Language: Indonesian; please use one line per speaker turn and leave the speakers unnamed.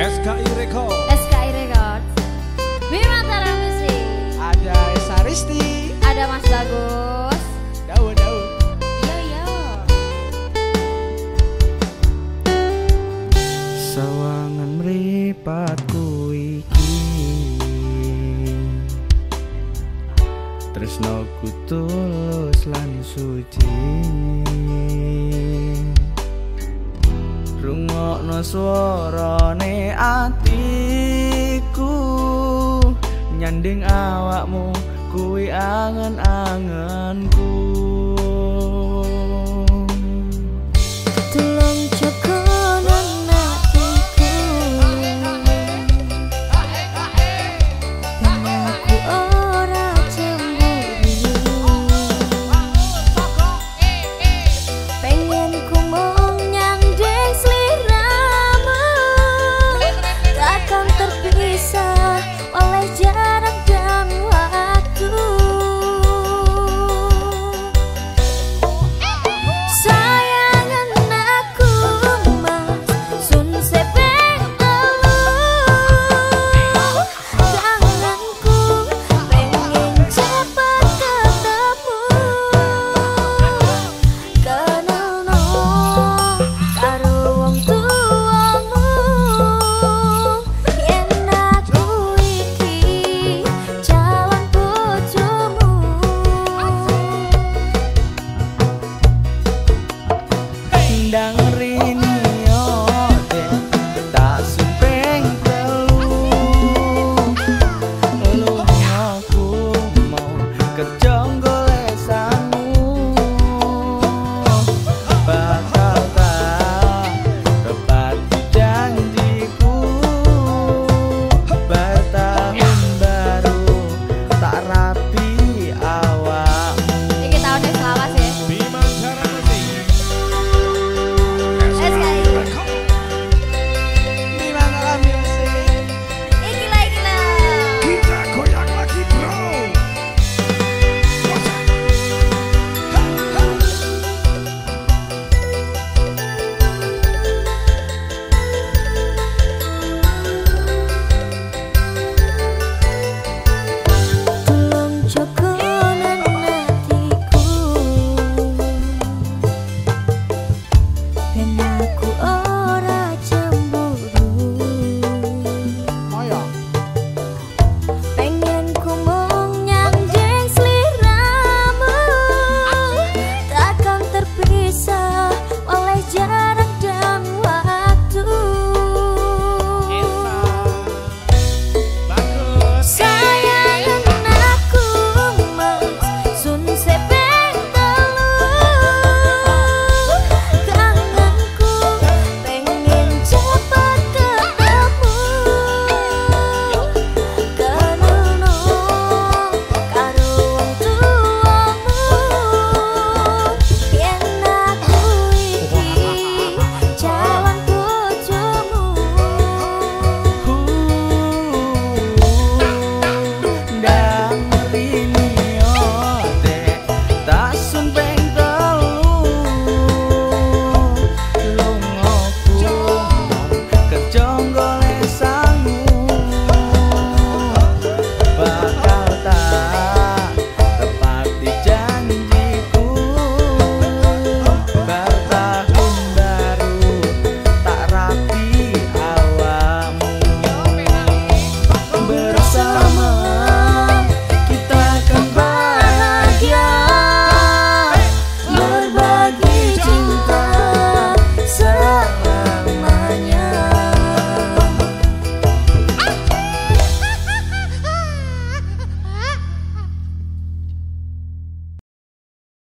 SKI Record.
SKI Record Bima Tara Musik
Ada Esaristi
Ada Mas Bagus.
Daun daun
Yo yo
Sawangan mripatku iki. Tresnoku tulus lan suci Rungokno swarane atiku. Nyanding awakmu kuwi angen-angenku